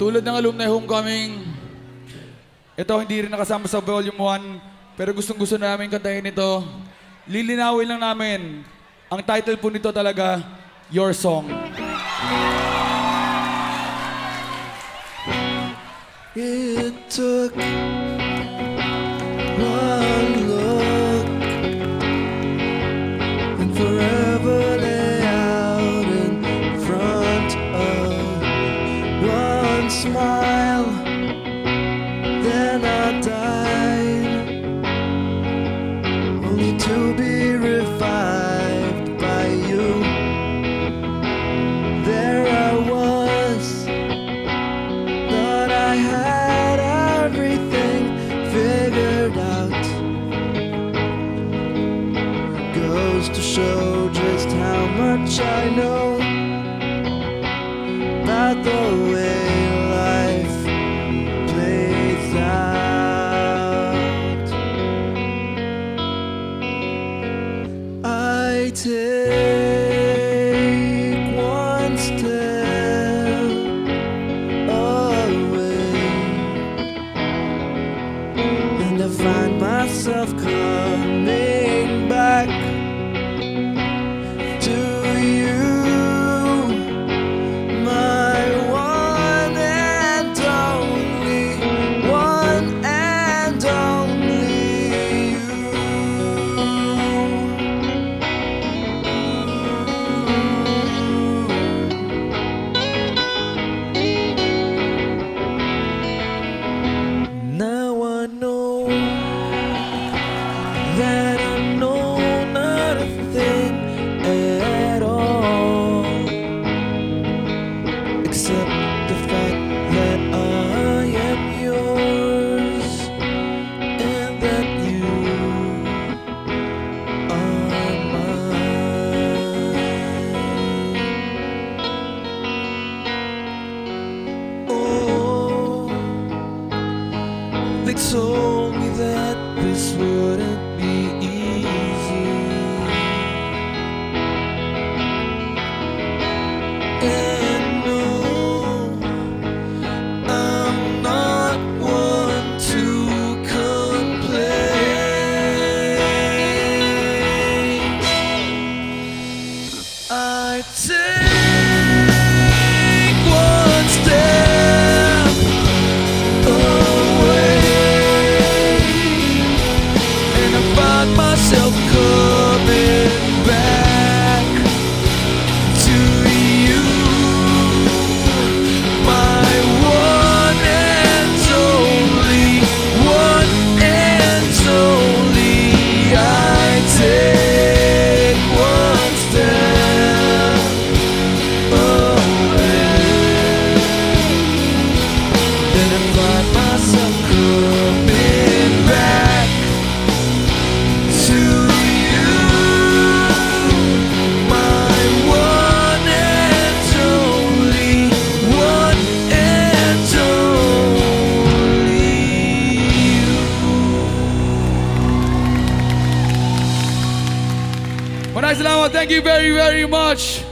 Tulad ng alumni homecoming, ito hindi rin nakasama sa volume 1, pero gustong gusto namin kantahin ito. Lilinawin lang namin, ang title po nito talaga, Your Song. It took one look Then I died, only to be revived by you. There I was. Thought I had everything figured out. Goes to show just how much I know about the way I that I know not a thing at all, except the fact that I am yours and that you are mine. Oh. They told me that I take Maraming salamat. Thank you very, very much.